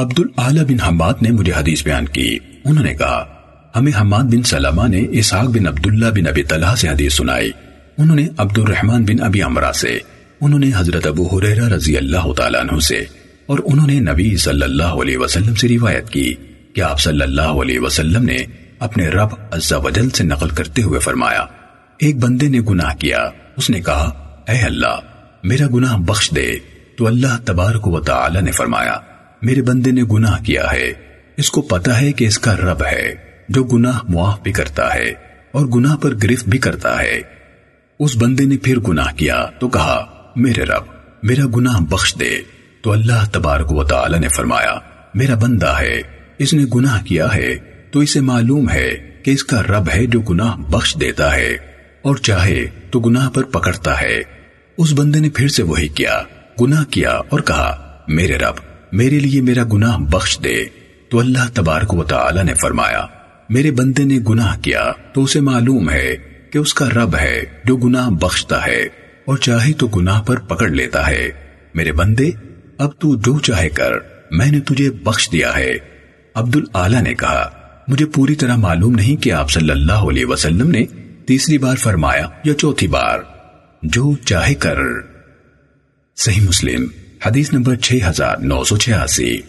عبد العلی بن حماد نے مجھے حدیث بیان کی۔ انہوں نے کہا، ہمیں حماد بن سلمہ نے اسحاق بن عبداللہ بن ابی طلحہ سے حدیث سنائی۔ انہوں نے عبد الرحمن بن ابی عمرہ سے، انہوں نے حضرت ابو حریرہ رضی اللہ تعالیٰ عنہ سے، اور انہوں نے نبی صلی اللہ علیہ وسلم سے روایت کی کہ آپ صلی اللہ علیہ وسلم نے اپنے رب عز و جل سے نقل کرتے ہوئے فرمایا، ایک بندے نے گناہ کیا۔ اس نے کہا، اے اللہ، میرا گناہ بخش دے۔ تو اللہ تبارک و تعالی نے فرمایا میرے بندے نے گناہ کیا ہے۔ اس کو پتا ہے کہ اس کا رب ہے، جو گناہ معاف بھی کرتا ہے اور گناہ پر گرفت بھی کرتا ہے۔ اس بندے نے پھر گناہ کیا تو کہا، میرے رب، میرا گناہ بخش دے۔ تو اللہ تبارک و تعالی نے فرمایا، میرا بندہ ہے، اس نے گناہ کیا ہے، تو اسے معلوم ہے کہ اس کا رب ہے جو گناہ بخش دیتا ہے۔ اور چاہے تو گناہ پر پکڑتا ہے۔ اس بندے نے پھر سے وہی کیا، گناہ کیا اور کہا، میرے رب میرے لیے میرا گناہ بخش دے۔ تو اللہ تبارک و تعالی نے فرمایا، میرے بندے نے گناہ کیا، تو اسے معلوم ہے کہ اس کا رب ہے جو گناہ بخشتا ہے، اور چاہے تو گناہ پر پکڑ لیتا ہے۔ میرے بندے، اب تو جو چاہے کر، میں نے تجھے بخش دیا ہے۔ عبد العلی نے کہا، مجھے پوری طرح معلوم نہیں کہ آپ صلی اللہ علیہ وسلم نے تیسری بار فرمایا یا چوتھی بار۔ جو چاہے کر۔ صحیح مسلم۔ حدیث نمبر 6986